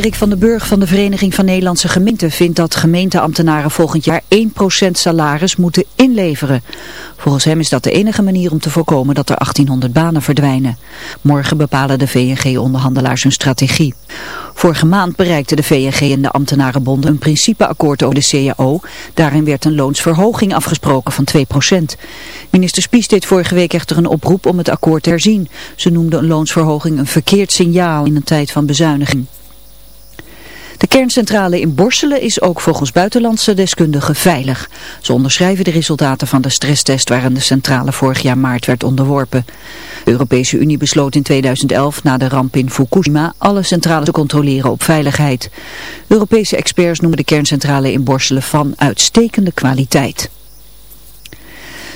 Rick van den Burg van de Vereniging van Nederlandse Gemeenten vindt dat gemeenteambtenaren volgend jaar 1% salaris moeten inleveren. Volgens hem is dat de enige manier om te voorkomen dat er 1800 banen verdwijnen. Morgen bepalen de VNG-onderhandelaars hun strategie. Vorige maand bereikten de VNG en de ambtenarenbonden een principeakkoord over de CAO. Daarin werd een loonsverhoging afgesproken van 2%. Minister Spies deed vorige week echter een oproep om het akkoord te herzien. Ze noemde een loonsverhoging een verkeerd signaal in een tijd van bezuiniging. De kerncentrale in Borselen is ook volgens buitenlandse deskundigen veilig. Ze onderschrijven de resultaten van de stresstest waarin de centrale vorig jaar maart werd onderworpen. De Europese Unie besloot in 2011 na de ramp in Fukushima alle centrales te controleren op veiligheid. Europese experts noemen de kerncentrale in Borselen van uitstekende kwaliteit.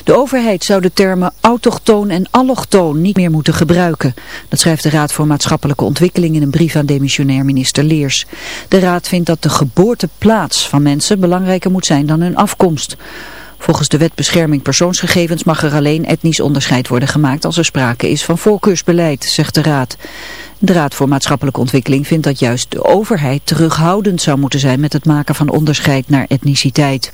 De overheid zou de termen autochtoon en allochtoon niet meer moeten gebruiken. Dat schrijft de Raad voor Maatschappelijke Ontwikkeling in een brief aan demissionair minister Leers. De Raad vindt dat de geboorteplaats van mensen belangrijker moet zijn dan hun afkomst. Volgens de wet bescherming persoonsgegevens mag er alleen etnisch onderscheid worden gemaakt als er sprake is van voorkeursbeleid, zegt de Raad. De Raad voor Maatschappelijke Ontwikkeling vindt dat juist de overheid terughoudend zou moeten zijn met het maken van onderscheid naar etniciteit.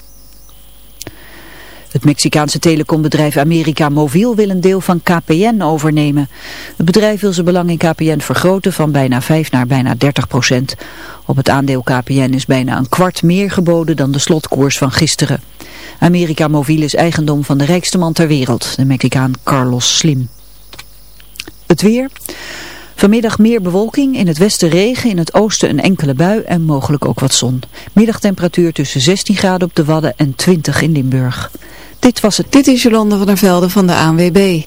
Het Mexicaanse telecombedrijf America Mobiel wil een deel van KPN overnemen. Het bedrijf wil zijn belang in KPN vergroten van bijna 5 naar bijna 30 procent. Op het aandeel KPN is bijna een kwart meer geboden dan de slotkoers van gisteren. America Mobiel is eigendom van de rijkste man ter wereld, de Mexicaan Carlos Slim. Het weer... Vanmiddag meer bewolking, in het westen regen, in het oosten een enkele bui en mogelijk ook wat zon. Middagtemperatuur tussen 16 graden op de Wadden en 20 in Limburg. Dit was het. Dit is Jolande van der Velde van de ANWB.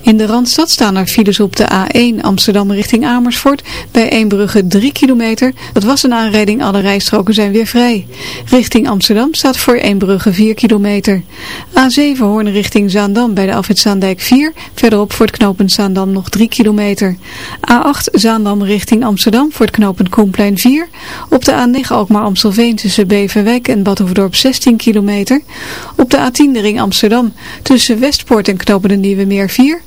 In de Randstad staan er files op de A1 Amsterdam richting Amersfoort. Bij Eembrugge 3 kilometer. Dat was een aanrijding, alle rijstroken zijn weer vrij. Richting Amsterdam staat voor Eembrugge 4 kilometer. A7 Hoorn richting Zaandam bij de afwit Zaandijk 4. Verderop voor het knooppunt Zaandam nog 3 kilometer. A8 Zaandam richting Amsterdam voor het knooppunt Koenplein 4. Op de A9 Alkmaar Amstelveen tussen Beverwijk en Badhoevedorp 16 kilometer. Op de A10 de ring Amsterdam tussen Westpoort en knooppunt de Nieuwe Meer 4.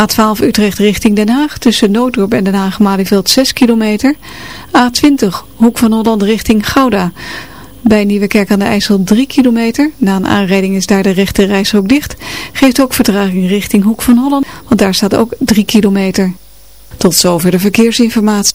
A12 Utrecht richting Den Haag tussen Nooddorp en Den Haag-Malieveld 6 kilometer. A20 Hoek van Holland richting Gouda. Bij Nieuwekerk aan de IJssel 3 kilometer. Na een aanrijding is daar de rechte reis dicht. Geeft ook vertraging richting Hoek van Holland, want daar staat ook 3 kilometer. Tot zover de verkeersinformatie.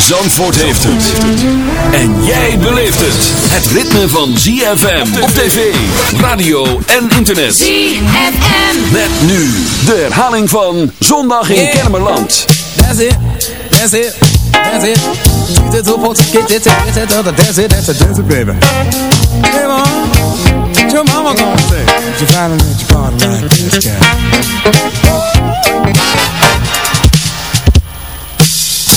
Zandvoort heeft het. En jij beleeft het. Het ritme van ZFM op tv, radio en internet. ZFM. Met nu de herhaling van Zondag in Kennemerland. That's it, that's it, that's it. Use it up, get it, get it, that's it, that's it, that's it, baby. Hey, mom, what your mama gonna say? You finally met your partner like this guy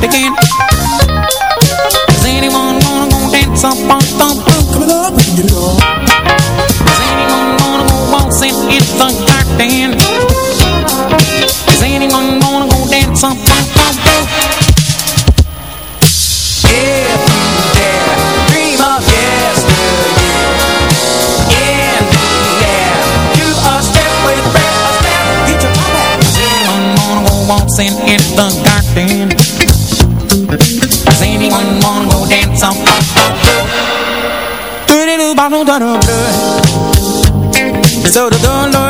They can't So don't know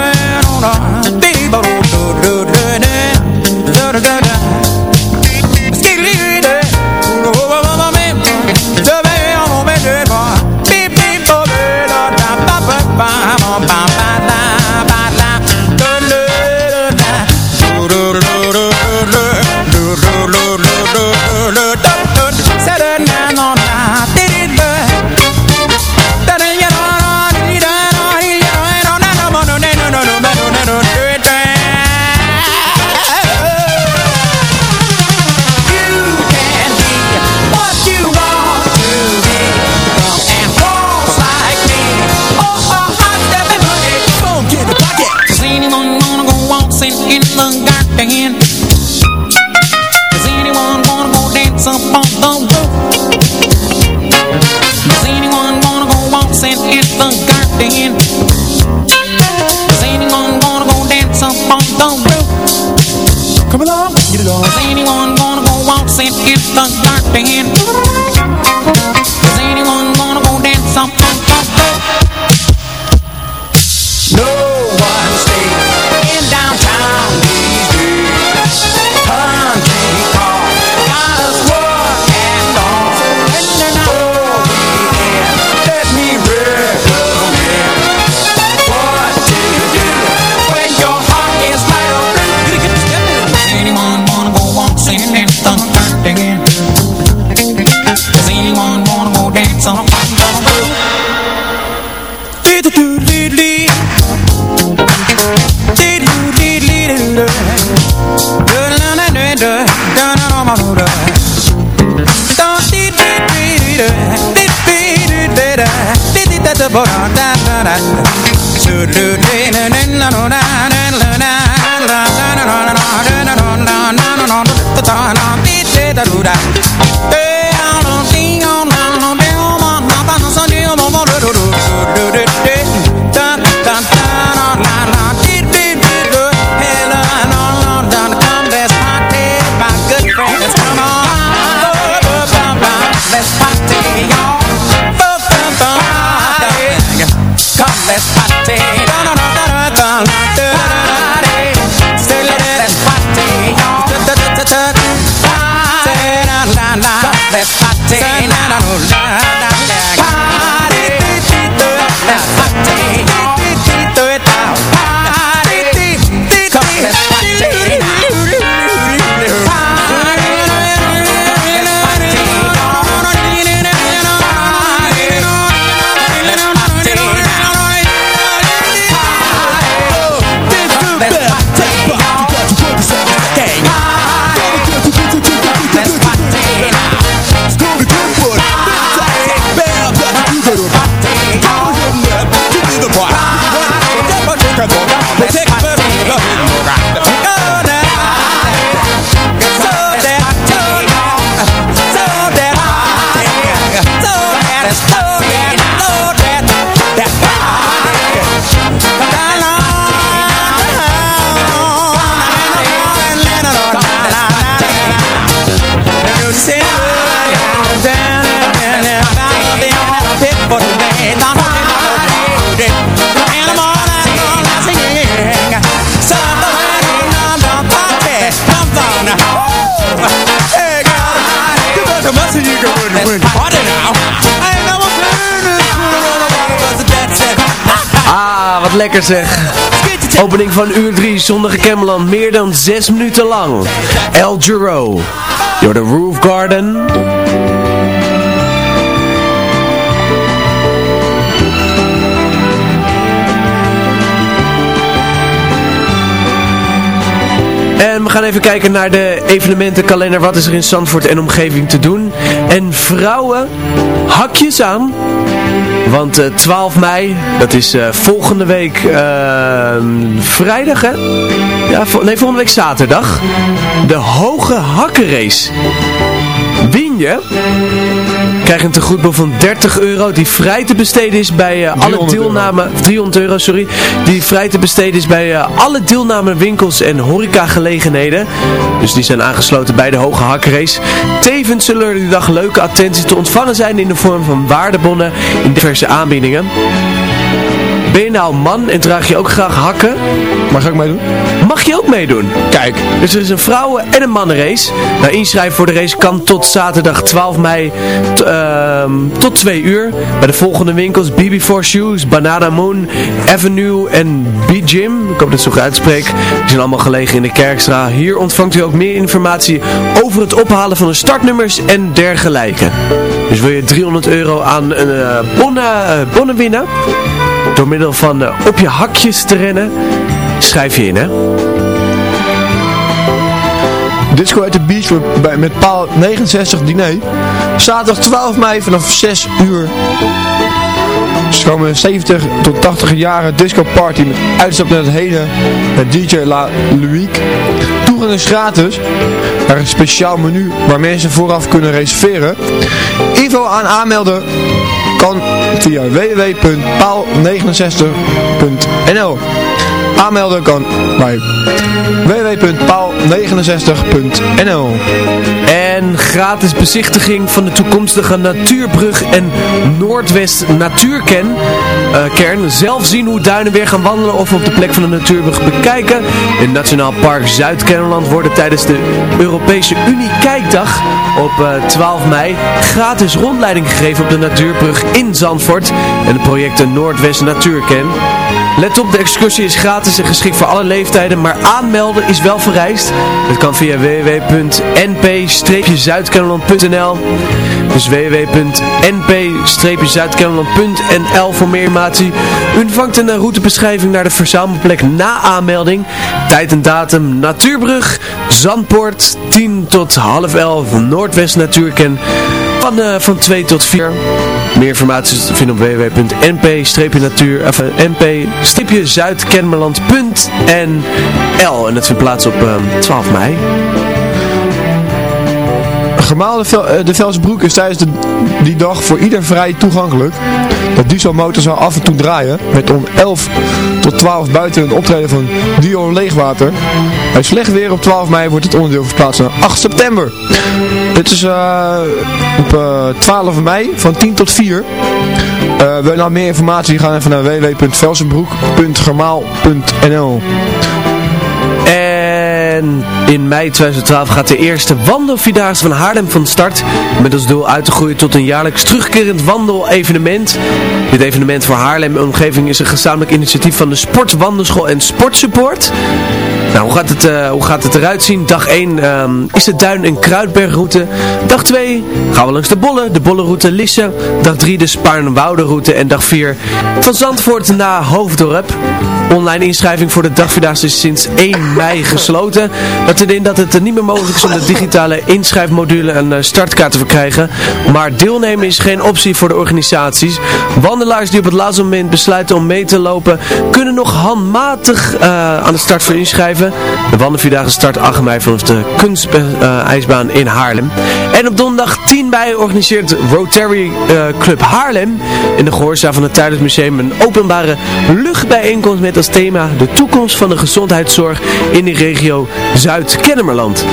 I'm gonna go waltzing in the garden. do do do. Yes. Lekker. Opening van uur 3, zondag Cameland, meer dan 6 minuten lang. El Giro, door de Roof Garden. En we gaan even kijken naar de evenementenkalender. Wat is er in Zandvoort en omgeving te doen? En vrouwen, hakjes aan. Want eh 12 mei, dat is eh, volgende week eh, vrijdag hè? Ja, nee, volgende week zaterdag. De Hoge Hakkenrace. Win je? Krijg een tegoedbon van 30 euro die vrij te besteden is bij eh, alle 300 euro. deelname... 300 euro, sorry. Die vrij te besteden is bij eh, alle deelname winkels en horecagelegenheden. Dus die zijn aangesloten bij de Hoge Hakkenrace. Tevens zullen er die dag leuke attenties te ontvangen zijn in de vorm van waardebonnen in diverse aanbiedingen. Ben je nou man en draag je ook graag hakken? Mag ik meedoen? Mag je ook meedoen? Kijk. Dus er is een vrouwen- en een mannenrace. Nou, inschrijven voor de race kan tot zaterdag 12 mei ehm, tot 2 uur. Bij de volgende winkels BB4 Shoes, Banana Moon, Avenue en B-Gym. Ik hoop dat ik het zo goed uitspreek. Die zijn allemaal gelegen in de Kerkstra. Hier ontvangt u ook meer informatie over het ophalen van de startnummers en dergelijke. Dus wil je 300 euro aan een eh, bonnen, eh, bonnen winnen? Door middel van eh, op je hakjes te rennen, schrijf je in hè. Disco at the Beach met- paal 69 diner. Zaterdag 12 mei vanaf 6 uur. Er komen 70 tot 80 jaren disco party met uitstap naar het heden. Met DJ La Luique. Toegang is gratis. Er is een speciaal menu waar mensen vooraf kunnen reserveren. Info aan aanmelden kan via www.paal69.nl Aanmelden kan bij www.paal69.nl En gratis bezichtiging van de toekomstige Natuurbrug en Noordwest Natuurkern. eh, kern. Zelf zien hoe duinen weer gaan wandelen of op de plek van de Natuurbrug bekijken. In Nationaal Park Zuid-Kennemerland worden tijdens de Europese Unie Kijkdag op eh, 12 mei gratis rondleiding gegeven op de Natuurbrug in Zandvoort en de projecten Noordwest Natuurkern. Let op, de excursie is gratis en geschikt voor alle leeftijden, maar aanmelden is wel vereist. Dat kan via www.np-zuidkennemerland.nl Dus www.np-zuidkennemerland.nl voor meer informatie. U ontvangt een routebeschrijving naar de verzamelplek na aanmelding. Tijd en datum Natuurbrug, Zandpoort, 10 tot half 11, Noordwest Natuurken. Van, eh, van 2 tot 4. Meer informatie is te vinden op of eh, En dat vindt plaats op eh, 12 mei. Gemaalde Vel, eh, de Velsbroek is tijdens de, die dag voor ieder vrij toegankelijk. De dieselmotor zal af en toe draaien. Met om 11 tot 12 buiten een optreden van Dion Leegwater. Bij slecht weer op 12 mei wordt het onderdeel verplaatst naar 8 september. Dit is eh, op eh, 12 mei van 10 tot 4. Eh wil je nou meer informatie? Ga even naar www.velsenbroek.germaal.nl En in mei 2012 gaat de eerste wandelvierdaagse van Haarlem van start. Met als doel uit te groeien tot een jaarlijks terugkerend wandelevenement. Dit evenement voor Haarlem en omgeving is een gezamenlijk initiatief van de Sport, Wandelschool en Sportsupport. Nou, hoe gaat het, eh, hoe gaat het eruit zien? Dag 1 ehm, is de Duin- en Kruidbergroute. Dag 2 gaan we langs de Bollen, de Bollenroute Lisse. Dag 3 de Spaarnwouderoute. En dag 4 van Zandvoort naar Hoofddorp. Online inschrijving voor de dagvierdaagse is sinds 1 mei gesloten. Dat in dat het niet meer mogelijk is om de digitale inschrijfmodule een eh, startkaart te verkrijgen. Maar deelnemen is geen optie voor de organisaties. Wandelaars die op het laatste moment besluiten om mee te lopen, kunnen nog handmatig eh, aan de start voor inschrijven. De wandelvierdaagse start 8 mei vanaf de kunstijsbaan in Haarlem. En op donderdag 10 mei organiseert Rotary eh, Club Haarlem in de gehoorzaal van het Tijdens Museum een openbare luchtbijeenkomst met als thema de toekomst van de gezondheidszorg in de regio Zuid-Kennemerland.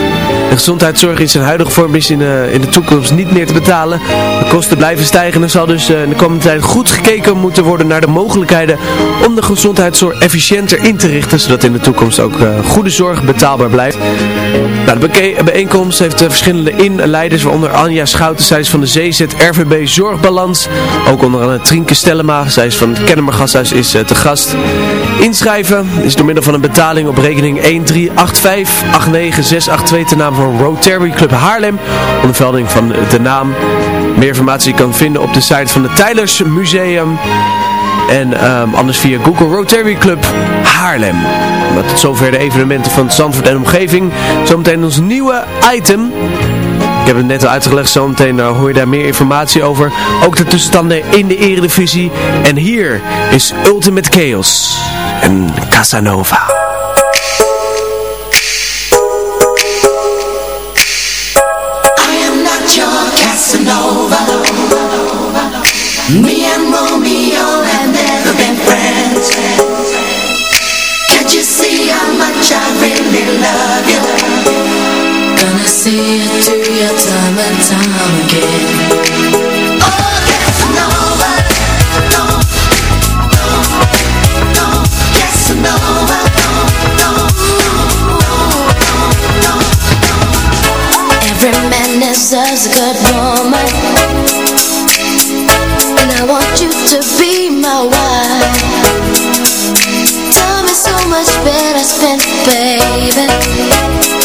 De gezondheidszorg in zijn huidige vorm is in de, in de toekomst niet meer te betalen. De kosten blijven stijgen en er zal dus eh, in de komende tijd goed gekeken moeten worden naar de mogelijkheden om de gezondheidszorg efficiënter in te richten, zodat in de toekomst ook eh, goede zorg betaalbaar blijft. Nou, de bijeenkomst heeft eh, verschillende inleiders, waaronder Anja Schouten, zij is van de ZZ RVB Zorgbalans. Ook onder andere Trinke Stellema, zij is van het Kennemer Gasthuis, is eh, te gast. Inschrijven is door middel van een betaling op rekening 138589682 ten naam van Rotary Club Haarlem. Onder velding van de naam. Meer informatie kan vinden op de site van het Tylers Museum. En ehm, anders via Google Rotary Club Haarlem. Maar tot zover de evenementen van Zandvoort en omgeving. Zometeen ons nieuwe item. Ik heb het net al uitgelegd, zometeen uh, hoor je daar meer informatie over. Ook de tussenstanden in de eredivisie. En hier is Ultimate Chaos en Casanova. Me see you time and time again. Oh, Casanova. No, no, no, Casanova. No, no, no, Every man deserves a good woman And I want you to be my wife Time is so much better spent, baby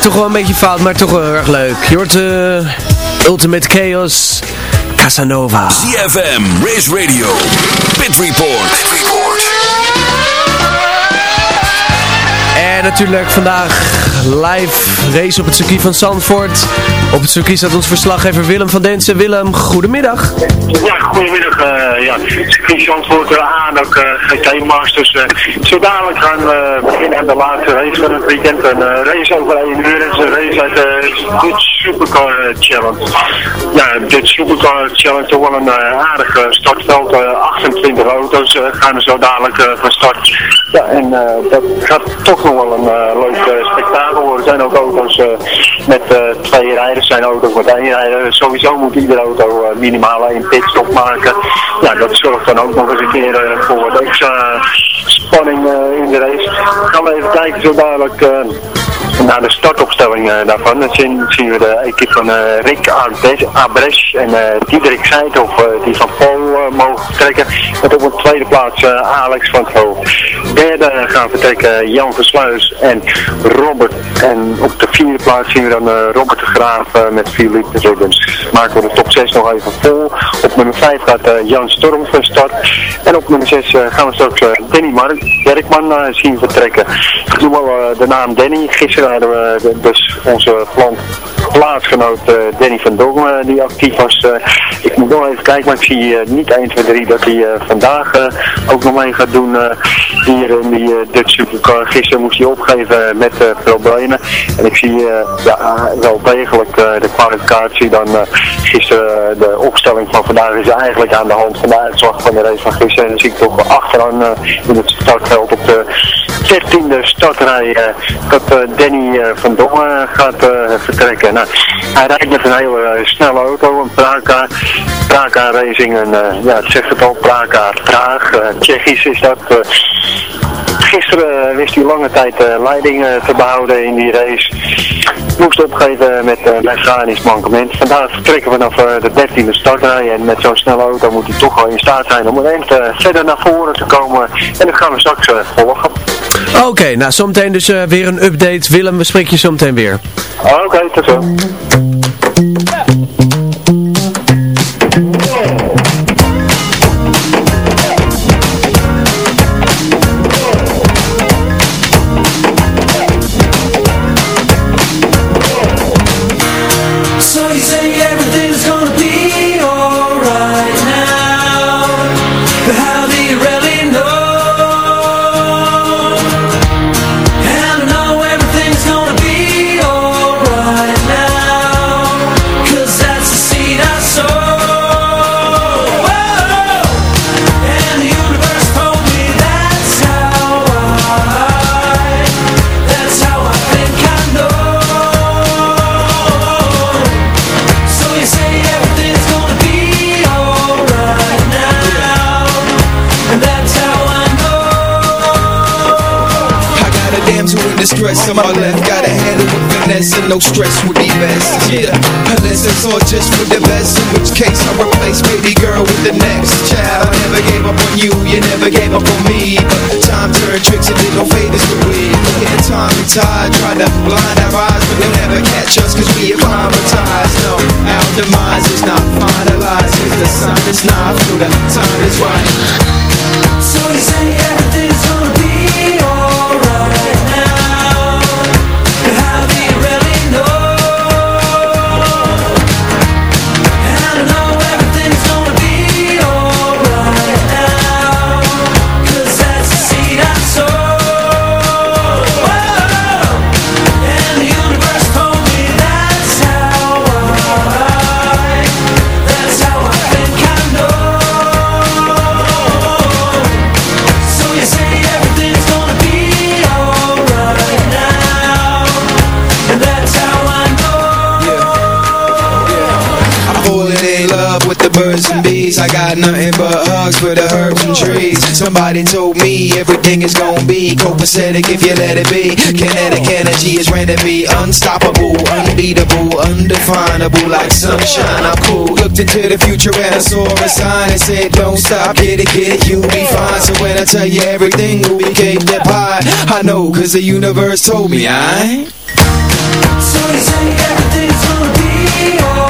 Toch wel een beetje fout, maar toch wel heel erg leuk. Je hoort eh, Ultimate Chaos, Casanova. ZFM, Race Radio, Pit Report. En natuurlijk vandaag live race op het circuit van Zandvoort. Op het circuit staat ons verslaggever Willem van Densen. Willem, goedemiddag. Ja, goedemiddag. Uh, ja, circuit Zandvoort aan, ook uh, GT Masters. Uh, zo dadelijk gaan we beginnen aan de laatste race van het weekend. Een race over 1 uur. Een race uit dit Supercar Challenge. Ja, dit Supercar Challenge is wel een aardig startveld. 28 auto's gaan er zo dadelijk van start. Ja, en dat gaat toch nog wel een leuk zijn ook auto's met twee rijders, zijn auto's met één rijder. Sowieso moet iedere auto minimaal één pitstop maken. Ja, dat zorgt dan ook nog eens een keer voor wat extra spanning in de race. Gaan we even kijken zo dadelijk naar de startopstelling uh, daarvan. Zien, we de equipe van uh, Rick Abres en uh, Diederik Seithoff die van Paul mogen vertrekken. Met op de tweede plaats Alex van het. Derde gaan vertrekken Jan Versluis en Robert. En op de vierde plaats zien we dan Robert de Graaf met Philippe Ribbons. Maken we de top 6 nog even vol. Op nummer 5 gaat Jan Storm van start. En op nummer 6 gaan we straks Danny Mark, Werkman zien vertrekken. Ik noem wel de naam Danny. Gisteren hadden we dus onze plan plaatsgenoot uh, Danny van Dongen die actief was. Uh, ik moet nog even kijken, maar ik zie niet 1, 2, 3 dat hij vandaag ook nog mee gaat doen hier in die Dutch Supercar. Gisteren moest hij opgeven met problemen. En ik zie wel degelijk de kwalificatie. Dan gisteren de opstelling van vandaag is eigenlijk aan de hand van de uitslag van de race van gisteren. En dan zie ik toch achteraan in het startveld op de 13e startrij dat Danny van Dongen gaat vertrekken. Nou, hij rijdt met een hele snelle auto, een Praka, Praka Racing. En ja, het zegt het al, Praka Praag. Tsjechisch is dat. gisteren wist hij lange tijd leiding te behouden in die race. Moest opgeven met uh, mechanisch mankement. Vandaag vertrekken we vanaf de 13e startrij. En met zo'n snelle auto moet hij toch wel in staat zijn om een verder naar voren te komen. En dat gaan we straks volgen. Oké, nou zometeen dus weer een update. Willem, we spreken je zometeen weer. Oké, okay, tot zo. To blind our eyes But they'll never catch us cause we acclimatized. No, our demise is not finalized Cause the sun is not through, the time is right got nothing but hugs for the herbs and trees. Somebody told me everything is gonna be copacetic if you let it be. Kinetic energy is be unstoppable, unbeatable, undefinable Like sunshine, I'm cool. Looked into the future and I saw a sign that said don't stop, get it, get it, you'll be fine. So when I tell you everything will be cake that pie. I know cause the universe told me I So you say everything's gonna be alright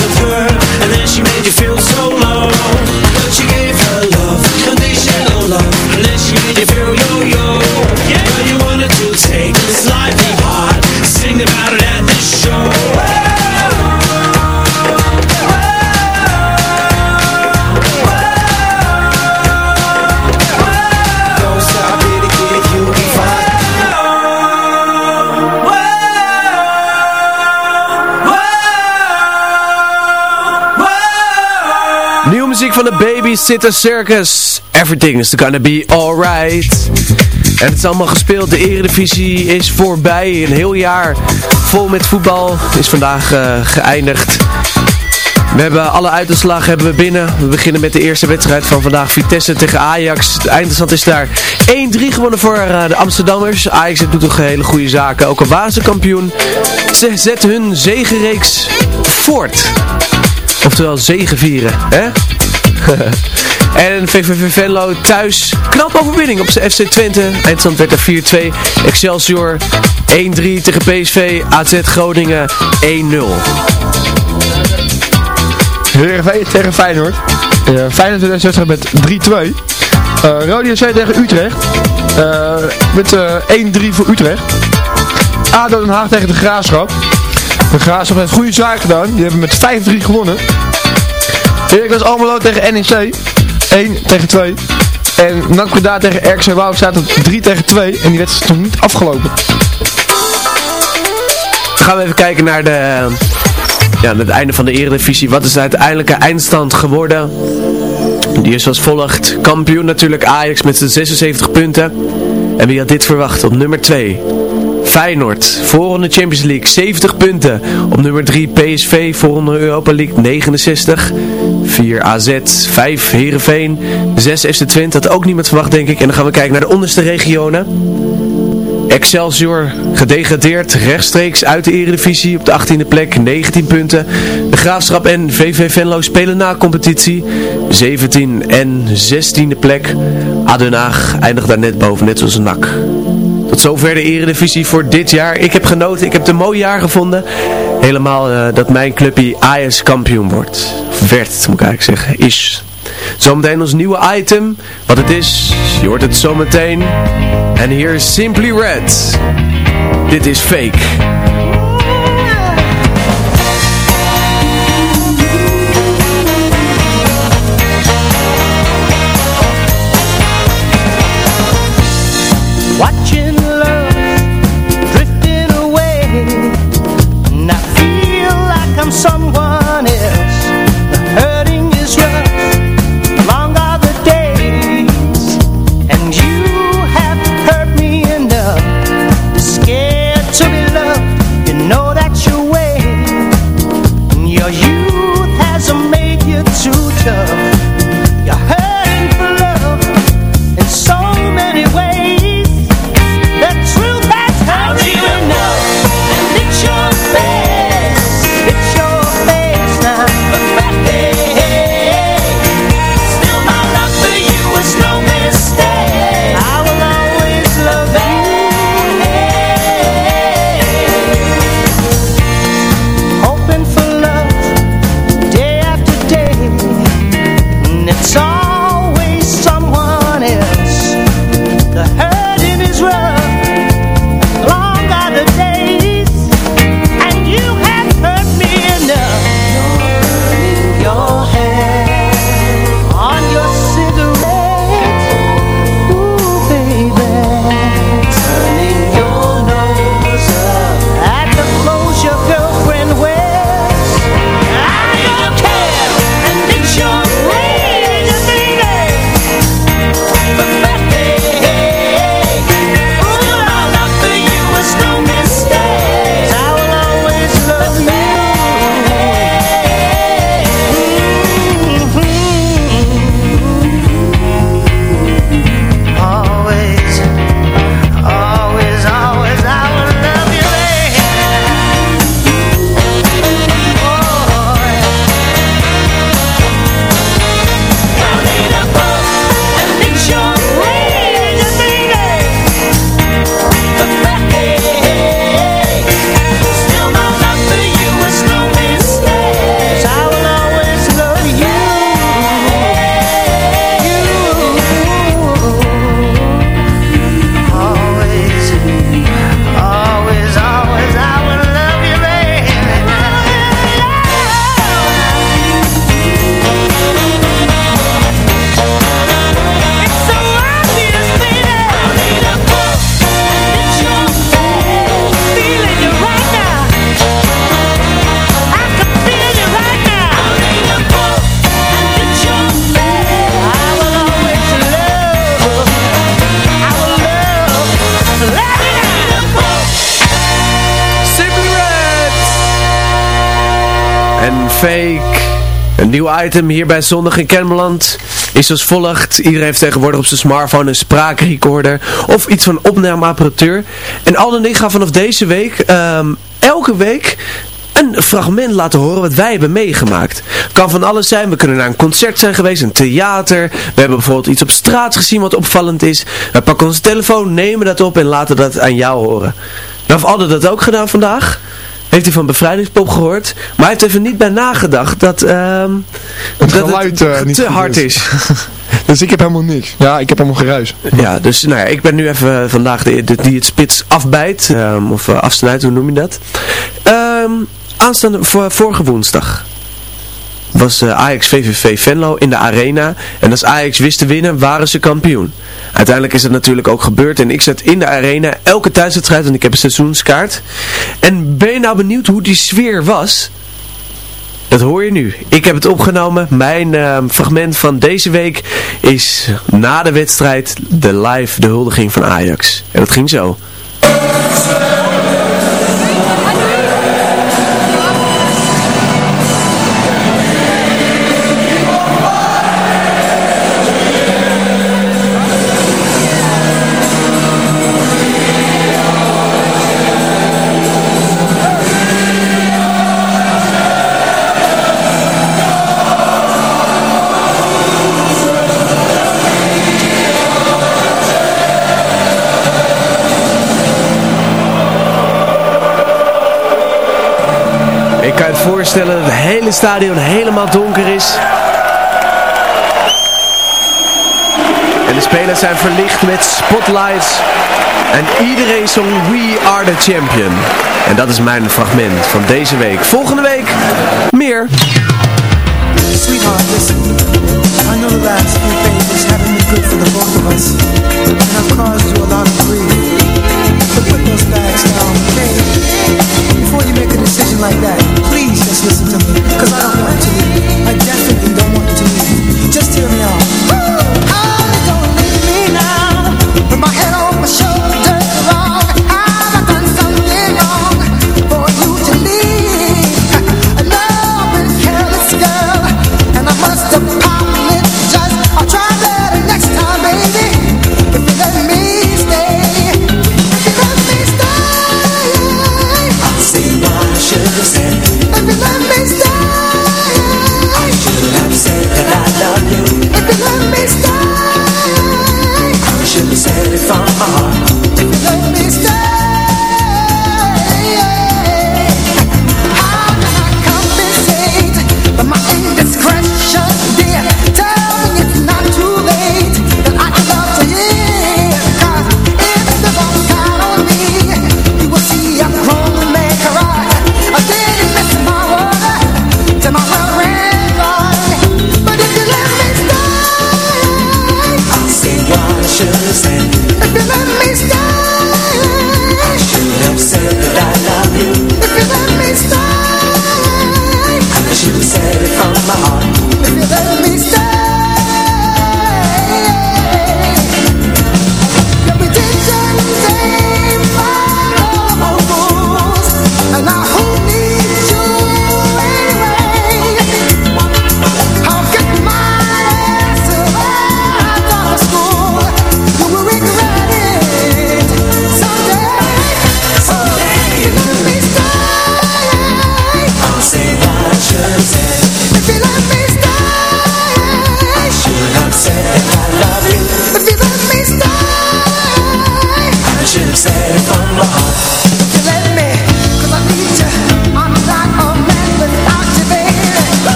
Babysitter Circus. Everything is gonna be alright. En het is allemaal gespeeld. De eredivisie is voorbij. Een heel jaar vol met voetbal is vandaag eh, geëindigd. We hebben alle uitslagen hebben we binnen. We beginnen met de eerste wedstrijd van vandaag. Vitesse tegen Ajax. De eindstand is daar 1-3 gewonnen voor eh, de Amsterdammers. Ajax doet toch hele goede zaken. Ook een wazenkampioen. Ze zetten hun zegenreeks voort. Oftewel zegenvieren, hè? en VVV Venlo thuis. Knap overwinning op zijn FC Twente. Eindstand werd er 4-2. Excelsior 1-3 tegen PSV. AZ Groningen 1-0. Heerenveen tegen Feyenoord. Uh, Feyenoord deze wedstrijd met 3-2. Uh, Rode JC tegen Utrecht. Uh, met uh, 1-3 voor Utrecht. ADO Den Haag tegen de Graafschap. De Graafschap heeft goede zaak gedaan. Die hebben met 5-3 gewonnen. Heracles Almelo tegen NEC. 1 tegen 2. En NAC Breda tegen RKC Wouw staat op 3 tegen 2. En die wedstrijd is nog niet afgelopen. Dan gaan we even kijken naar de ja, het einde van de eredivisie. Wat is de uiteindelijke eindstand geworden? Die is als volgt. Kampioen natuurlijk Ajax met zijn 76 punten. En wie had dit verwacht? Op nummer 2. Feyenoord, voorronde Champions League, 70 punten. Op nummer 3 PSV, voorronde Europa League, 69. 4 AZ, 5 Heerenveen, 6 FC Twente. Dat ook niemand verwacht denk ik. En dan gaan we kijken naar de onderste regionen. Excelsior gedegradeerd rechtstreeks uit de eredivisie op de 18e plek, 19 punten. De Graafschap en VV Venlo spelen na competitie, 17 en 16e plek. Aden Haag eindigt daar net boven, net zoals nak. Tot zover de eredivisie voor dit jaar. Ik heb genoten, ik heb het een mooi jaar gevonden. Helemaal uh, dat mijn clubje Ajax kampioen wordt. Werd, moet ik eigenlijk zeggen, is. Zometeen ons nieuwe item. Wat het is, je hoort het zometeen. En hier is Simply Red. Dit is Fake. Item hier bij Zondag in Kennemerland is als volgt. Iedereen heeft tegenwoordig op zijn smartphone een spraakrecorder of iets van opnameapparatuur. En Alden en ik gaan vanaf deze week, ehm, elke week, een fragment laten horen wat wij hebben meegemaakt. Kan van alles zijn. We kunnen naar een concert zijn geweest, een theater. We hebben bijvoorbeeld iets op straat gezien wat opvallend is. We pakken onze telefoon, nemen dat op en laten dat aan jou horen. Nou heeft Alden dat ook gedaan vandaag. Heeft hij van Bevrijdingspop gehoord. Maar hij heeft even niet bij nagedacht dat, ehm Het dat geluid het eh, niet te hard is. dus ik heb helemaal niks. Ja, ik heb helemaal geruis. Ja, dus nou ja, ik ben nu even vandaag de, de- die het spits afbijt. ehm, of eh, afsnijdt, hoe noem je dat? Ehm, aanstaande voor, vorige woensdag was eh, Ajax VVV Venlo in de arena. En als Ajax wist te winnen, waren ze kampioen. Uiteindelijk is dat natuurlijk ook gebeurd. En ik zat in de arena elke thuiswedstrijd, want ik heb een seizoenskaart. En ben je nou benieuwd hoe die sfeer was? Dat hoor je nu. Ik heb het opgenomen. Mijn ehm, fragment van deze week is na de wedstrijd de live de huldiging van Ajax. En dat ging zo. Voorstellen dat het hele stadion helemaal donker is. En de spelers zijn verlicht met spotlights. En iedereen zong We Are The Champion. En dat is mijn fragment van deze week. Volgende week meer. Sweetheart, listen. I know the last good for the both of us. And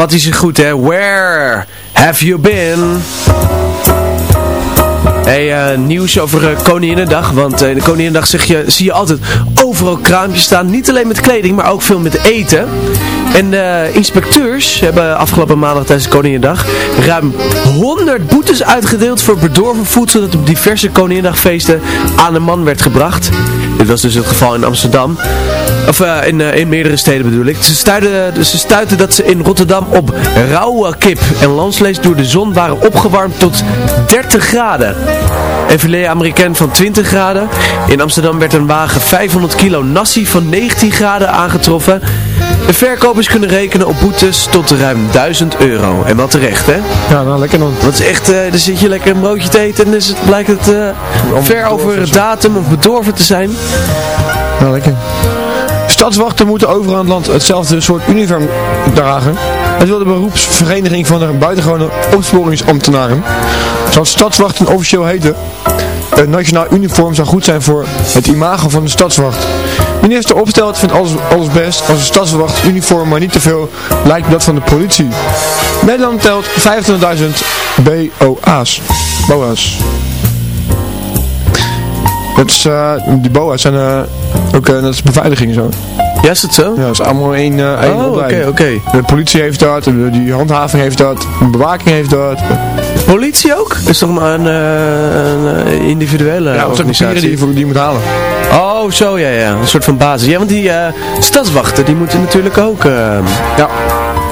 wat is er goed, hè? Where have you been? Hey, eh, nieuws over uh. Want uh, de Koninginnedag zeg je, zie je altijd overal kraampjes staan. Niet alleen met kleding, maar ook veel met eten. En de inspecteurs hebben afgelopen maandag tijdens de Koninginnedag ruim 100 boetes uitgedeeld voor bedorven voedsel dat op diverse Koninginnedagfeesten aan de man werd gebracht. Dit was dus het geval in Amsterdam. Of uh, in, uh, in meerdere steden bedoel ik. Ze stuiten, ze stuiten dat ze in Rotterdam op rauwe kip en landsvlees door de zon waren opgewarmd tot 30 graden. En filet Amerikaan van 20 graden. In Amsterdam werd een wagen 500 kilo nasi van 19 graden aangetroffen. De verkopers kunnen rekenen op boetes tot ruim 1000 euro. En wat terecht, hè? Ja, nou lekker dan. Dat is echt, uh, dan zit je lekker een broodje te eten en dan het, blijkt het uh, ver over datum of bedorven te zijn. Nou, lekker. Stadswachten moeten overal in het land hetzelfde soort uniform dragen. Het wil de beroepsvereniging van de buitengewone opsporingsambtenaren. Zoals stadswachten officieel heten. Een nationaal uniform zou goed zijn voor het imago van de stadswacht. Minister Opstelt vindt alles, alles best als een stadswacht uniform maar niet te veel lijkt op dat van de politie. Nederland telt 25.000 BOA's. BOA's. Dat is, uh, die BOA's zijn uh, ook uh, dat is beveiliging zo. Ja, is het zo? Ja, dat is allemaal één, uh, één oh, oké, oké. Okay, De politie heeft dat, de, die handhaving heeft dat, de bewaking heeft dat. Politie ook? Dat is toch maar een, een individuele ja, organisatie? die je, die je moet halen. Oh, zo ja, ja. Een soort van basis. Ja, want die stadswachten, die moeten natuurlijk ook... ja.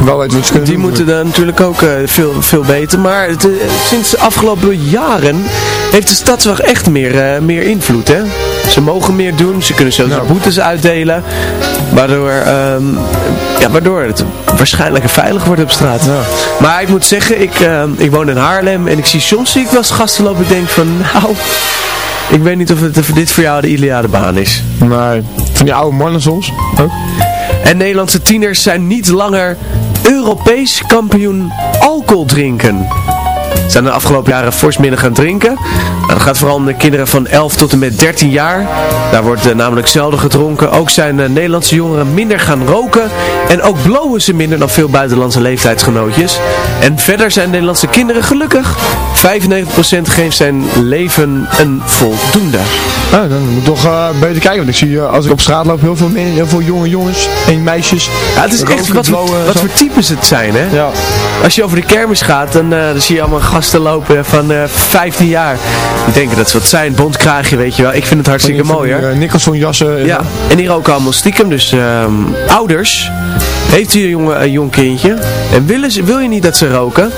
Wel weten wat ze kunnen die moeten dan natuurlijk ook uh, veel, veel beter. Maar het, uh, sinds de afgelopen jaren heeft de stadswacht echt meer, uh, meer invloed. Hè? Ze mogen meer doen, ze kunnen zelfs nou. boetes uitdelen. Waardoor, um, ja, waardoor het waarschijnlijk veilig wordt op straat. Ja. Maar ik moet zeggen, ik, ik woon in Haarlem en ik zie soms zie ik wel eens gasten lopen. Ik denk van, nou... Ik weet niet of, het, dit voor jou de ideale baan is. Nee, van die oude mannen soms. En Nederlandse tieners zijn niet langer Europees kampioen alcohol drinken. Zijn de afgelopen jaren fors minder gaan drinken. Dat gaat vooral om de kinderen van 11 tot en met 13 jaar. Daar wordt eh, namelijk zelden gedronken. Ook zijn eh, Nederlandse jongeren minder gaan roken. En ook blowen ze minder dan veel buitenlandse leeftijdsgenootjes. En verder zijn Nederlandse kinderen gelukkig. 95% geeft zijn leven een voldoende. Nou, dan moet ik toch eh, beter kijken. Want ik zie als ik op straat loop heel veel, heel veel jonge jongens en meisjes. Ja, het is echt wat, blowen wat zo. voor types het zijn, hè? Ja. Als je over de kermis gaat, dan, dan zie je allemaal gasten lopen van eh 15 jaar. Die denken dat ze wat zijn, bondkraagje, weet je wel. Ik vind het hartstikke mooi, hè? eh, Nicholson jassen. en Ja, en die roken allemaal stiekem. Dus ehm, ouders, heeft u een, jongen, een jong kindje en willen ze, wil je niet dat ze roken?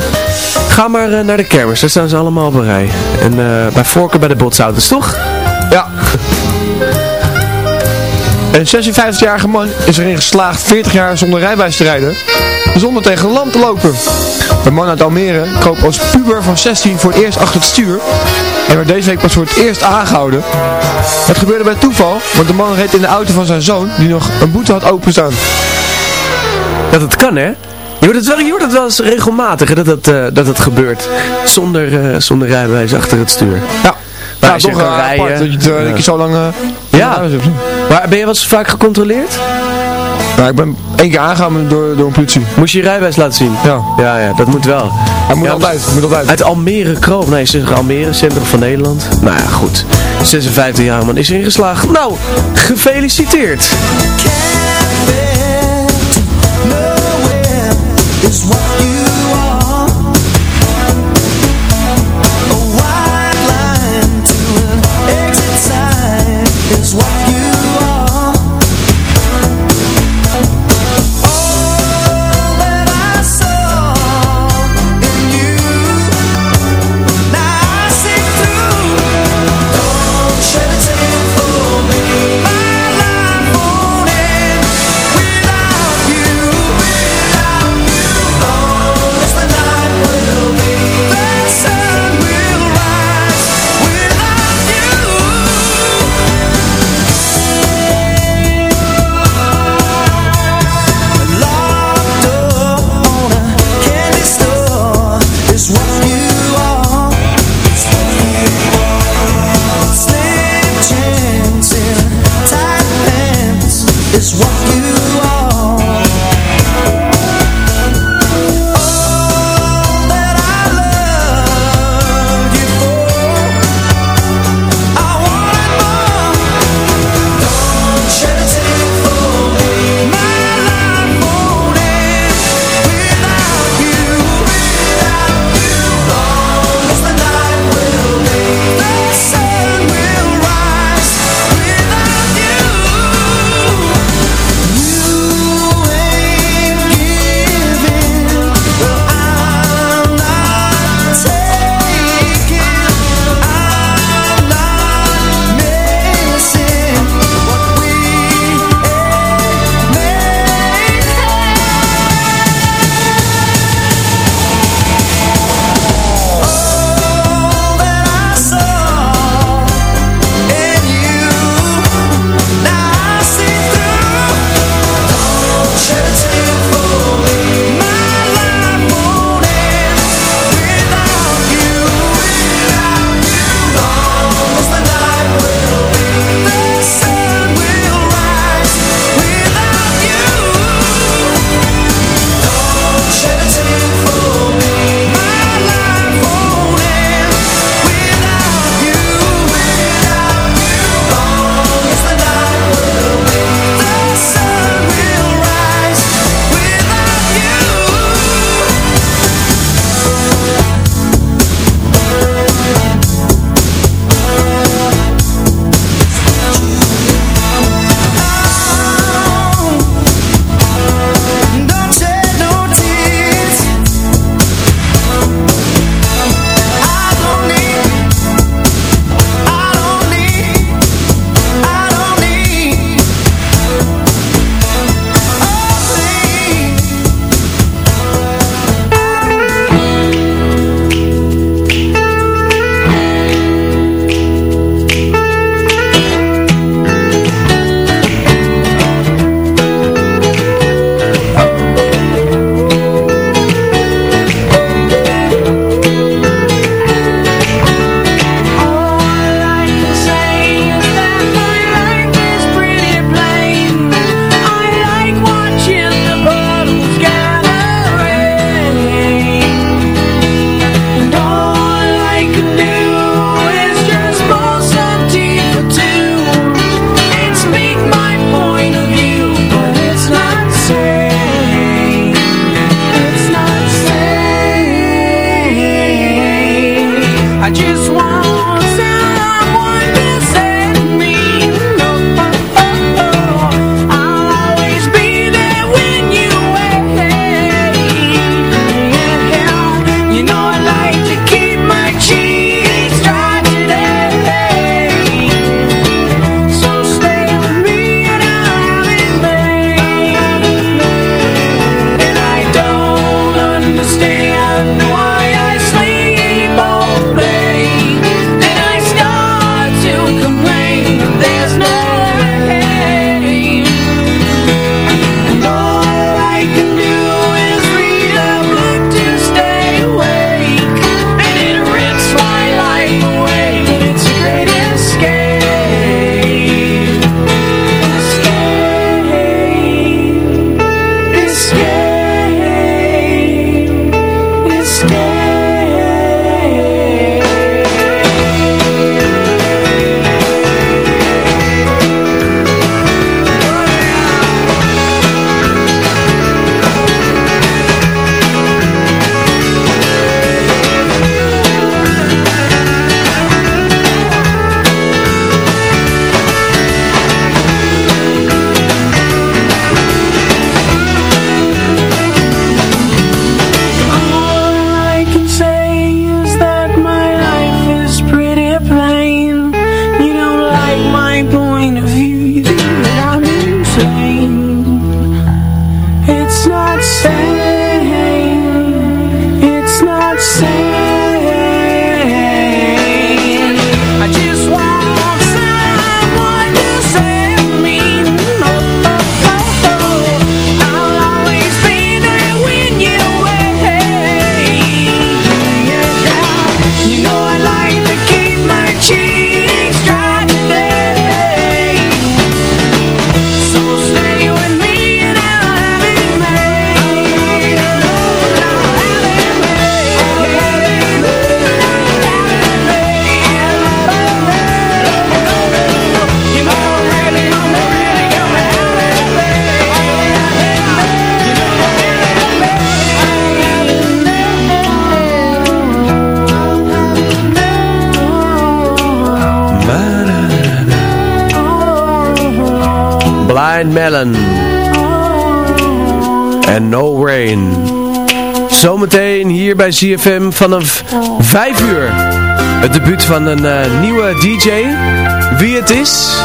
Ga maar eh, naar de kermis, daar staan ze allemaal op een rij. En bij voorkeur bij de botsauto's, toch? Ja. Een 56-jarige man is erin geslaagd 40 jaar zonder rijbewijs te rijden. Zonder tegen een lamp te lopen. De man uit Almere kroop als puber van 16 voor het eerst achter het stuur. En werd deze week pas voor het eerst aangehouden. Het gebeurde bij toeval, want de man reed in de auto van zijn zoon, die nog een boete had openstaan. Dat het kan, hè? Je hoort het wel, je hoort het wel eens regelmatig, hè, dat het, eh, dat het gebeurt. Zonder, eh, zonder rijbewijs achter het stuur. Ja. Maar Ja, als je toch kan eh, rijden... apart, dat je, eh, ja. zo lang... eh, Ja. Maar ben je wel eens vaak gecontroleerd? Nou, ik ben één keer aangehouden door, door een politie. Moest je je rijbewijs laten zien? Ja. Ja, ja, dat moet wel. Hij moet Ja, altijd, moet altijd. Uit Almere Kroop. Nee, ze zeggen Almere, centrum van Nederland. Nou ja, goed. 56 jaar man is erin geslaagd. Nou, gefeliciteerd. is Melon. En No Rain. Zometeen hier bij ZFM vanaf 5 uur. Het debuut van een eh, nieuwe DJ. Wie het is,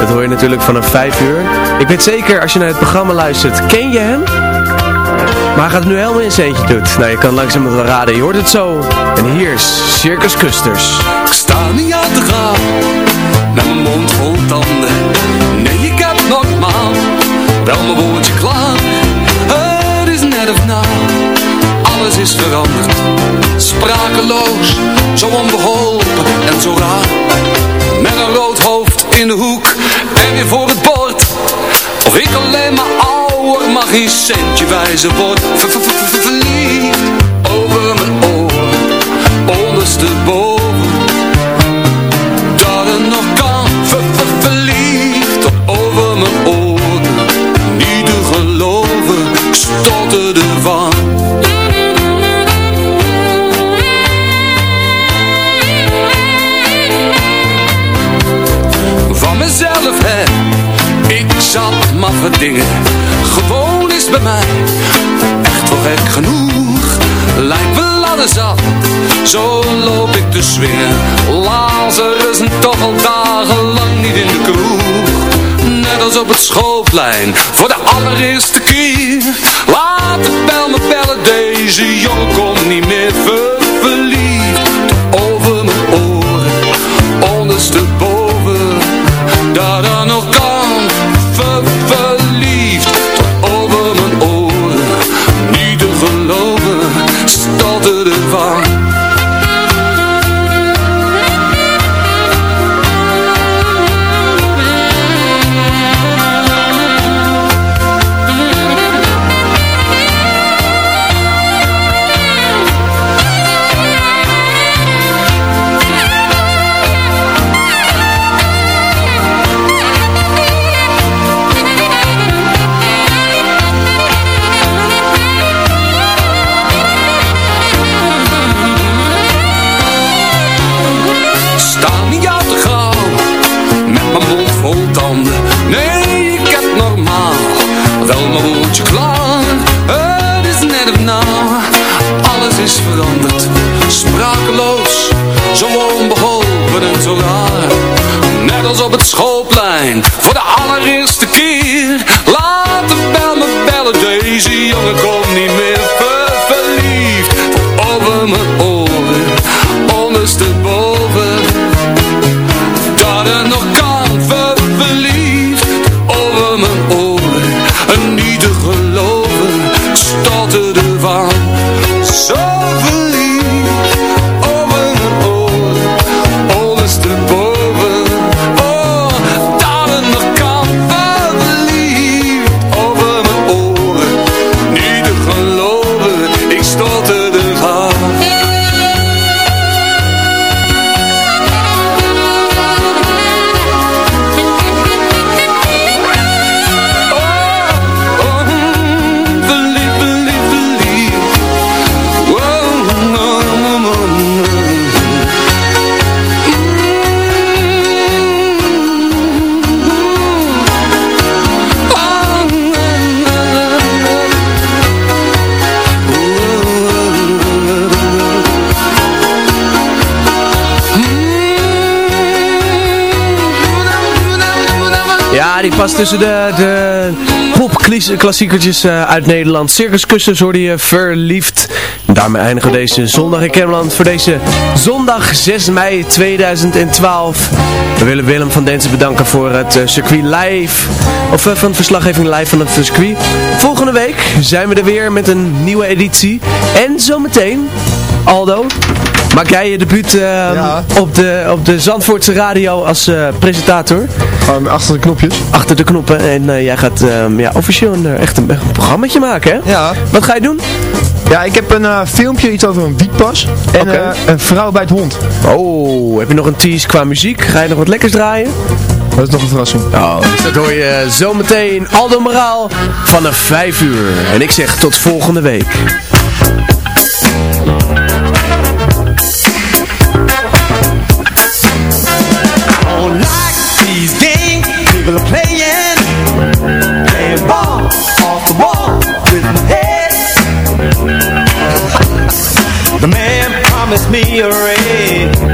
dat hoor je natuurlijk vanaf 5 uur. Ik weet zeker, als je naar het programma luistert, ken je hem? Maar gaat het nu helemaal in zijn eentje doet. Nou, je kan langzaam wel raden. Je hoort het zo. En hier is Circus Custers. Ik sta niet aan te gaan Sprakeloos Zo onbeholpen en zo raar. Met een rood hoofd in de hoek En weer voor het bord. Of ik alleen maar ouder word Ver- ver- ver- ver- Verliefd zat maffe dingen. Gewoon is bij mij. Echt wel gek genoeg. Lijkt wel zat. Zo loop ik te swingen Lazarus en toch al dagenlang niet in de kroeg. Net als op het schoolplein. Voor de allereerste keer. Laat de bel me bellen. Deze jongen komt niet meer ver verliefd Over Past tussen de, de popklassiekertjes uh, uit Nederland. Circuskussens hoorde je verliefd. Daarmee eindigen we deze zondag in Kemmerland voor deze zondag 6 mei 2012. We willen Willem van Densen bedanken voor het uh, circuit live. Of uh, van de verslaggeving live van het circuit. Volgende week zijn we er weer met een nieuwe editie. En zometeen, Aldo, maak jij je debuut uh, ja. op, de, op de Zandvoortse radio als uh, presentator. Achter de knopjes. Achter de knoppen. En uh, jij gaat um, ja, officieel een, echt een, een programmaatje maken, hè? Ja. Wat ga je doen? Ja, ik heb een filmpje, iets over een wietpas. En okay. een vrouw bij het hond. Oh, heb je nog een tease qua muziek? Ga je nog wat lekkers draaien? Dat is nog een verrassing. Oh, dus dat hoor je zometeen. Aldo Moraal vanaf 5 uur. En ik zeg tot volgende week. People are playing, playing ball off the wall with my head. the man promised me a raise.